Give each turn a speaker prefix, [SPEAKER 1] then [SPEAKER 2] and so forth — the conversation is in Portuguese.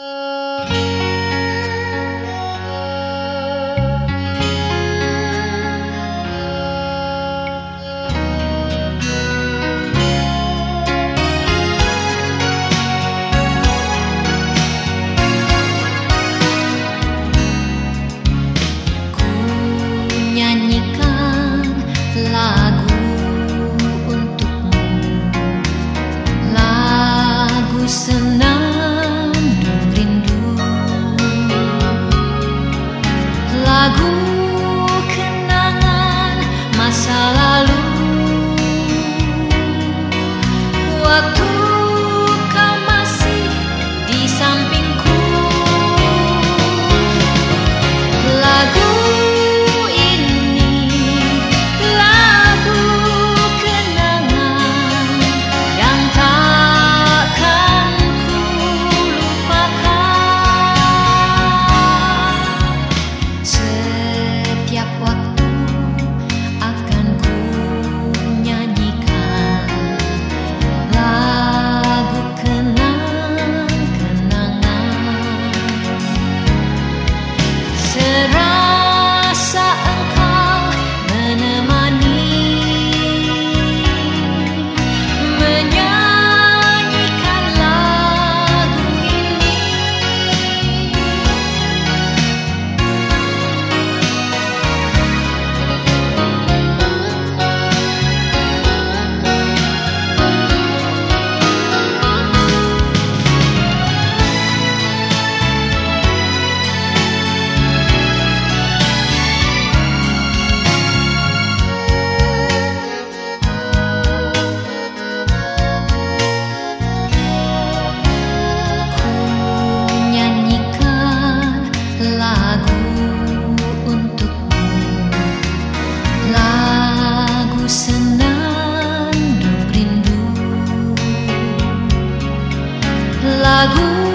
[SPEAKER 1] Música lagu